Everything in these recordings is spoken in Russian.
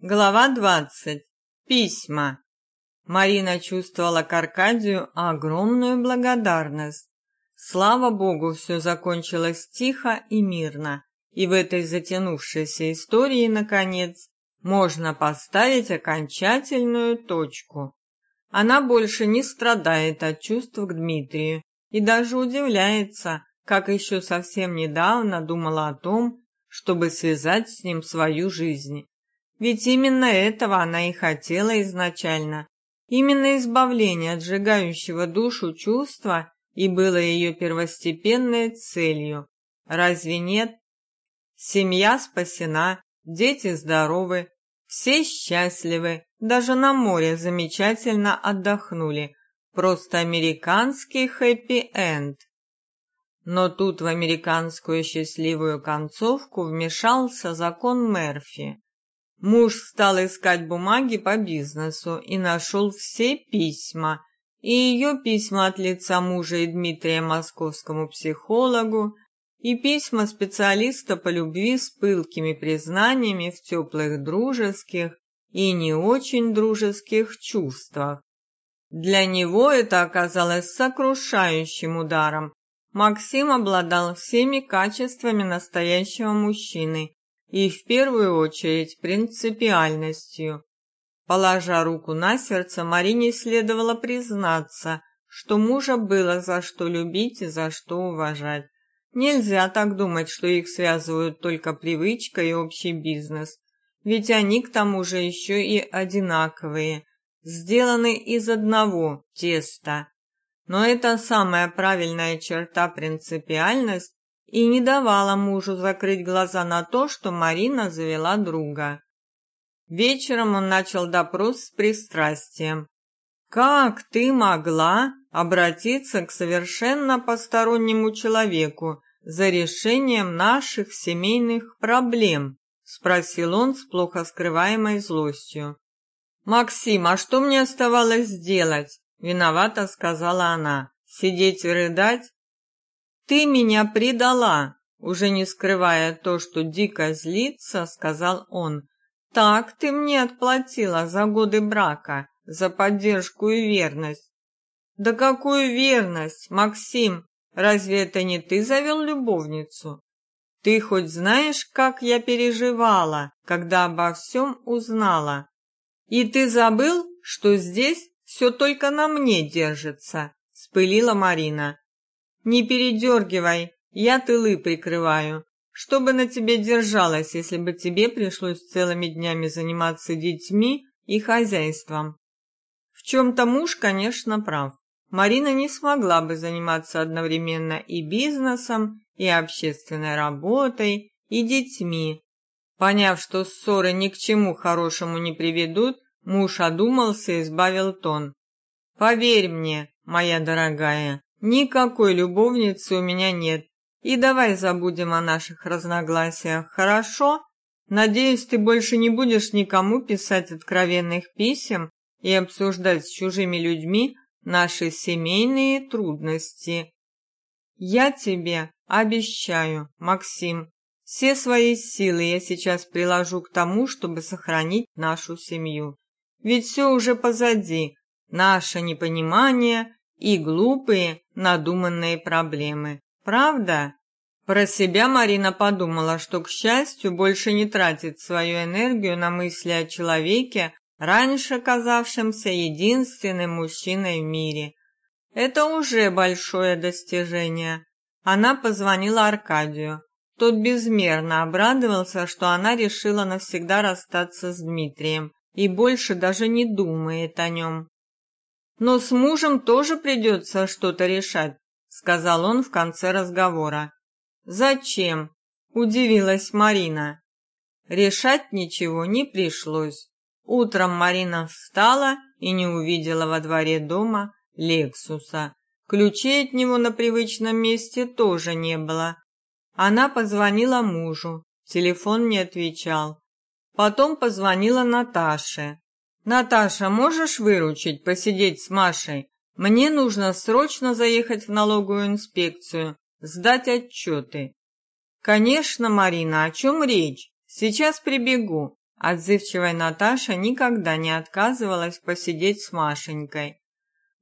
Глава двадцать. Письма. Марина чувствовала к Аркадию огромную благодарность. Слава богу, все закончилось тихо и мирно, и в этой затянувшейся истории, наконец, можно поставить окончательную точку. Она больше не страдает от чувств к Дмитрию и даже удивляется, как еще совсем недавно думала о том, чтобы связать с ним свою жизнь. Ведь именно этого она и хотела изначально. Именно избавление от сжигающего душу чувства и было ее первостепенной целью. Разве нет? Семья спасена, дети здоровы, все счастливы, даже на море замечательно отдохнули. Просто американский хэппи-энд. Но тут в американскую счастливую концовку вмешался закон Мерфи. Муж стал искать бумаги по бизнесу и нашел все письма, и ее письма от лица мужа и Дмитрия московскому психологу, и письма специалиста по любви с пылкими признаниями в теплых дружеских и не очень дружеских чувствах. Для него это оказалось сокрушающим ударом. Максим обладал всеми качествами настоящего мужчины и в первую очередь принципиальностью. Положа руку на сердце, Марине следовало признаться, что мужа было за что любить и за что уважать. Нельзя так думать, что их связывают только привычка и общий бизнес, ведь они к тому же еще и одинаковые, сделаны из одного теста. Но это самая правильная черта принципиальность и не давала мужу закрыть глаза на то, что Марина завела друга. Вечером он начал допрос с пристрастием. «Как ты могла обратиться к совершенно постороннему человеку за решением наших семейных проблем?» — спросил он с плохо скрываемой злостью. «Максим, а что мне оставалось сделать?» — виновата сказала она. «Сидеть и рыдать? «Ты меня предала!» Уже не скрывая то, что дико злится, сказал он. «Так ты мне отплатила за годы брака, за поддержку и верность». «Да какую верность, Максим? Разве это не ты завел любовницу? Ты хоть знаешь, как я переживала, когда обо всем узнала? И ты забыл, что здесь все только на мне держится?» — спылила Марина. Не передергивай, я тылы прикрываю. Что бы на тебе держалось, если бы тебе пришлось целыми днями заниматься детьми и хозяйством? В чем-то муж, конечно, прав. Марина не смогла бы заниматься одновременно и бизнесом, и общественной работой, и детьми. Поняв, что ссоры ни к чему хорошему не приведут, муж одумался и избавил тон. «Поверь мне, моя дорогая, Никакой любовницы у меня нет. И давай забудем о наших разногласиях, хорошо? Надеюсь, ты больше не будешь никому писать откровенных писем и обсуждать с чужими людьми наши семейные трудности. Я тебе обещаю, Максим, все свои силы я сейчас приложу к тому, чтобы сохранить нашу семью. Ведь все уже позади. Наше непонимание и глупые надуманные проблемы. Правда? Про себя Марина подумала, что, к счастью, больше не тратит свою энергию на мысли о человеке, раньше казавшемся единственным мужчиной в мире. Это уже большое достижение. Она позвонила Аркадию. Тот безмерно обрадовался, что она решила навсегда расстаться с Дмитрием и больше даже не думает о нем. Но с мужем тоже придется что-то решать, сказал он в конце разговора. Зачем? удивилась Марина. Решать ничего не пришлось. Утром Марина встала и не увидела во дворе дома Лексуса. Ключей от него на привычном месте тоже не было. Она позвонила мужу, телефон не отвечал. Потом позвонила Наташе. Наташа, можешь выручить, посидеть с Машей? Мне нужно срочно заехать в налоговую инспекцию, сдать отчеты». «Конечно, Марина, о чем речь? Сейчас прибегу. Отзывчивая Наташа никогда не отказывалась посидеть с Машенькой.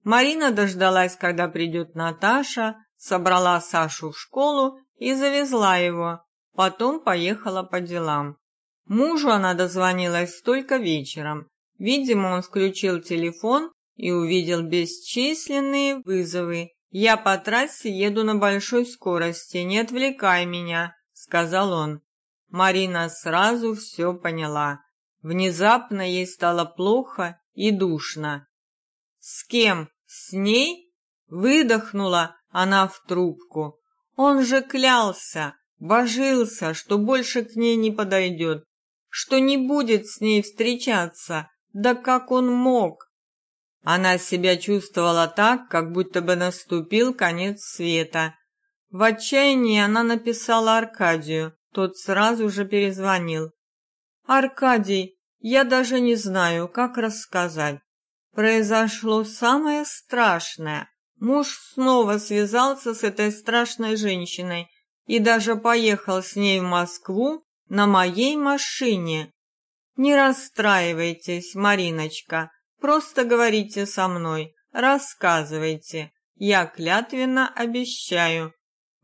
Марина дождалась, когда придет Наташа, собрала Сашу в школу и завезла его. Потом поехала по делам. Мужу она дозвонилась только вечером. Видимо, он включил телефон и увидел бесчисленные вызовы. «Я по трассе еду на большой скорости, не отвлекай меня», — сказал он. Марина сразу все поняла. Внезапно ей стало плохо и душно. «С кем? С ней?» — выдохнула она в трубку. «Он же клялся, божился, что больше к ней не подойдет, что не будет с ней встречаться. Да как он мог?» Она себя чувствовала так, как будто бы наступил конец света. В отчаянии она написала Аркадию. Тот сразу же перезвонил. «Аркадий, я даже не знаю, как рассказать. Произошло самое страшное. Муж снова связался с этой страшной женщиной и даже поехал с ней в Москву на моей машине. Не расстраивайтесь, Мариночка, просто говорите со мной, рассказывайте. Я клятвенно обещаю,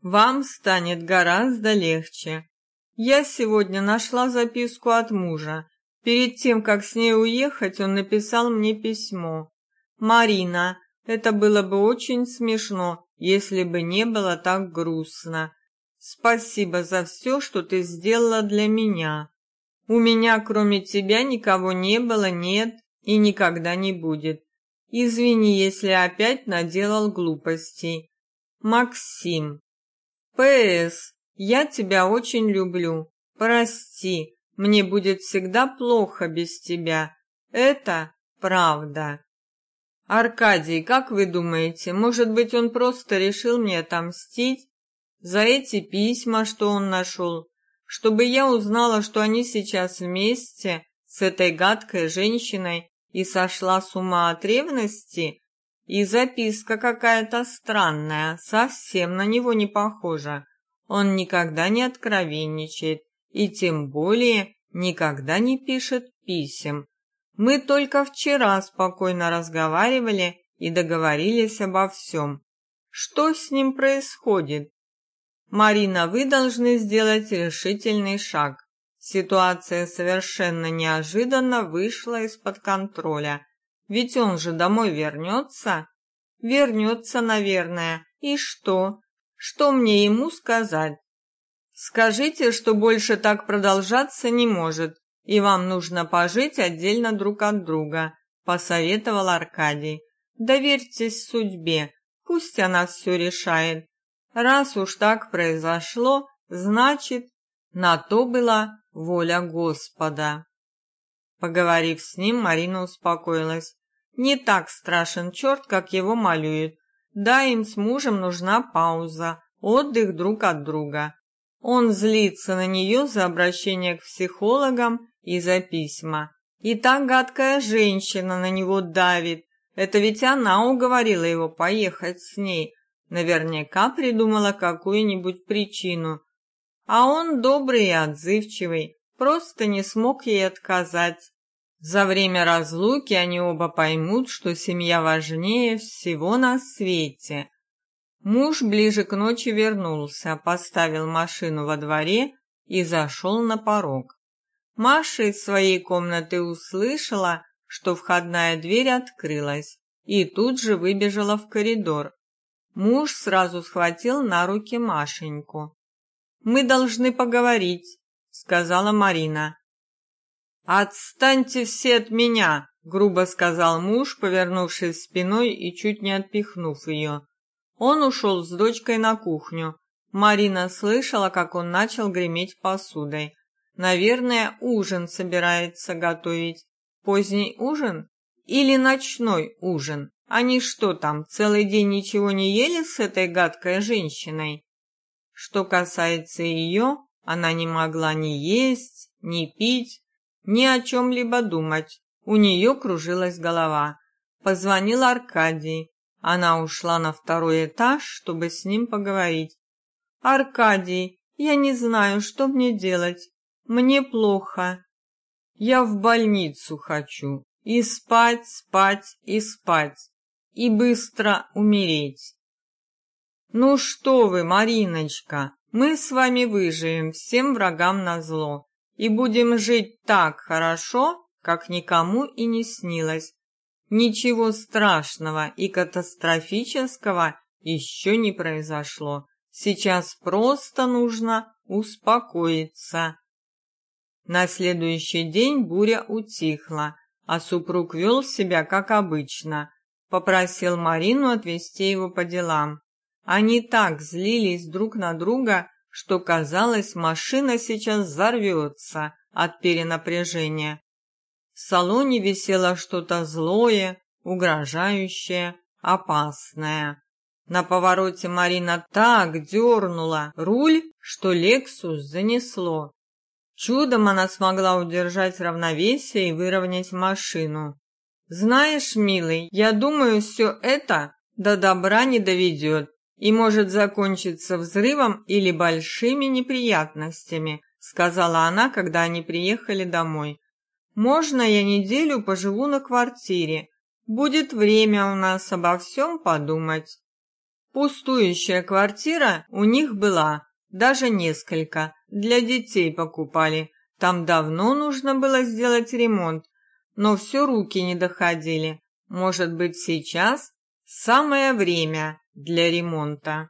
вам станет гораздо легче. Я сегодня нашла записку от мужа. Перед тем, как с ней уехать, он написал мне письмо. «Марина, это было бы очень смешно, если бы не было так грустно. Спасибо за все, что ты сделала для меня. У меня, кроме тебя, никого не было, нет и никогда не будет. Извини, если опять наделал глупостей. Максим. П.С. Я тебя очень люблю. Прости, мне будет всегда плохо без тебя. Это правда. Аркадий, как вы думаете, может быть, он просто решил мне отомстить за эти письма, что он нашел, чтобы я узнала, что они сейчас вместе с этой гадкой женщиной и сошла с ума от ревности? И записка какая-то странная, совсем на него не похожа. Он никогда не откровенничает и тем более никогда не пишет писем. Мы только вчера спокойно разговаривали и договорились обо всем. Что с ним происходит? Марина, вы должны сделать решительный шаг. Ситуация совершенно неожиданно вышла из-под контроля. Ведь он же домой вернется? Вернется, наверное. И что? Что мне ему сказать? Скажите, что больше так продолжаться не может, и вам нужно пожить отдельно друг от друга, посоветовал Аркадий. Доверьтесь судьбе, пусть она все решает. Раз уж так произошло, значит, на то была воля Господа. Поговорив с ним, Марина успокоилась. Не так страшен черт, как его малюют. Да, им с мужем нужна пауза, отдых друг от друга. Он злится на нее за обращение к психологам и за письма. И та гадкая женщина на него давит. Это ведь она уговорила его поехать с ней. Наверняка придумала какую-нибудь причину. А он добрый и отзывчивый, просто не смог ей отказать. За время разлуки они оба поймут, что семья важнее всего на свете. Муж ближе к ночи вернулся, поставил машину во дворе и зашел на порог. Маша из своей комнаты услышала, что входная дверь открылась, и тут же выбежала в коридор. Муж сразу схватил на руки Машеньку. «Мы должны поговорить», — сказала Марина. «Отстаньте все от меня!» — грубо сказал муж, повернувшись спиной и чуть не отпихнув ее. Он ушел с дочкой на кухню. Марина слышала, как он начал греметь посудой. Наверное, ужин собирается готовить. Поздний ужин или ночной ужин? Они что там, целый день ничего не ели с этой гадкой женщиной? Что касается ее, она не могла ни есть, ни пить, ни о чем-либо думать. У нее кружилась голова. Позвонил Аркадий. Она ушла на второй этаж, чтобы с ним поговорить. «Аркадий, я не знаю, что мне делать. Мне плохо». Я в больницу хочу. И спать, спать и спать. И быстро умереть. Ну что вы, Мариночка, мы с вами выживем всем врагам назло и будем жить так хорошо, как никому и не снилось. Ничего страшного и катастрофического еще не произошло. Сейчас просто нужно успокоиться. На следующий день буря утихла, а супруг вел себя как обычно. Попросил Марину отвезти его по делам. Они так злились друг на друга, что казалось, машина сейчас взорвется от перенапряжения. В салоне висело что-то злое, угрожающее, опасное. На повороте Марина так дернула руль, что Лексус занесло. Чудом она смогла удержать равновесие и выровнять машину. Знаешь, милый, я думаю, все это до добра не доведет и может закончиться взрывом или большими неприятностями, сказала она, когда они приехали домой. Можно я неделю поживу на квартире? Будет время у нас обо всем подумать. Пустующая квартира у них была, даже несколько, для детей покупали. Там давно нужно было сделать ремонт, но все руки не доходили. Может быть, сейчас самое время для ремонта.